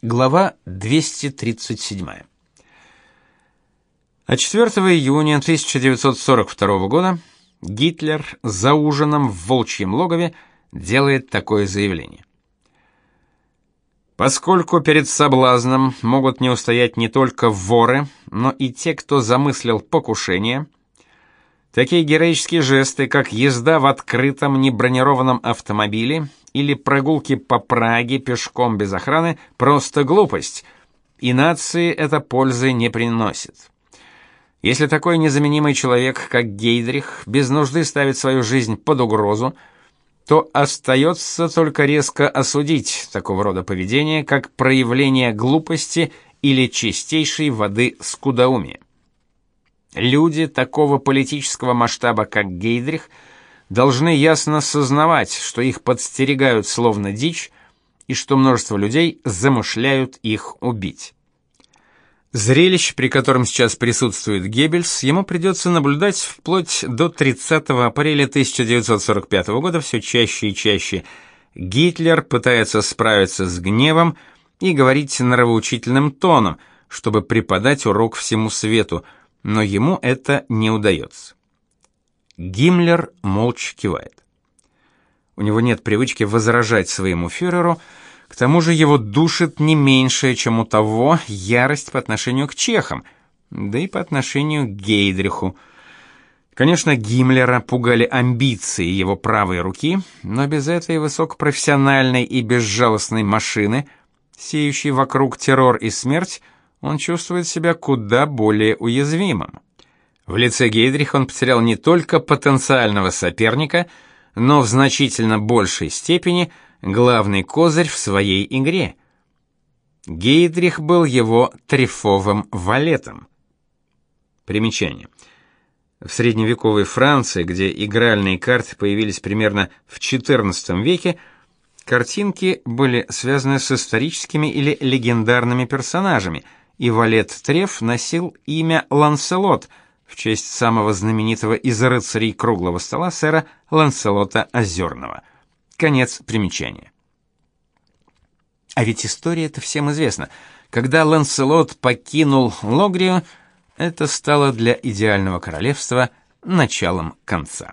Глава 237. А 4 июня 1942 года Гитлер за ужином в Волчьем логове делает такое заявление. Поскольку перед соблазном могут не устоять не только воры, но и те, кто замыслил покушение, такие героические жесты, как езда в открытом небронированном автомобиле или прогулки по Праге пешком без охраны просто глупость, и нации это пользы не приносит. Если такой незаменимый человек, как Гейдрих, без нужды ставит свою жизнь под угрозу, то остается только резко осудить такого рода поведение как проявление глупости или чистейшей воды скудоумия. Люди такого политического масштаба, как Гейдрих – должны ясно сознавать, что их подстерегают словно дичь и что множество людей замышляют их убить. Зрелище, при котором сейчас присутствует Геббельс, ему придется наблюдать вплоть до 30 апреля 1945 года все чаще и чаще. Гитлер пытается справиться с гневом и говорить нравоучительным тоном, чтобы преподать урок всему свету, но ему это не удается. Гиммлер молча кивает. У него нет привычки возражать своему фюреру, к тому же его душит не меньшее, чем у того, ярость по отношению к чехам, да и по отношению к Гейдриху. Конечно, Гиммлера пугали амбиции его правой руки, но без этой высокопрофессиональной и безжалостной машины, сеющей вокруг террор и смерть, он чувствует себя куда более уязвимым. В лице Гейдриха он потерял не только потенциального соперника, но в значительно большей степени главный козырь в своей игре. Гейдрих был его трефовым валетом. Примечание. В средневековой Франции, где игральные карты появились примерно в XIV веке, картинки были связаны с историческими или легендарными персонажами, и валет Треф носил имя Ланселот – в честь самого знаменитого из рыцарей круглого стола сэра Ланселота Озерного. Конец примечания. А ведь история это всем известна. Когда Ланселот покинул Логрию, это стало для идеального королевства началом конца.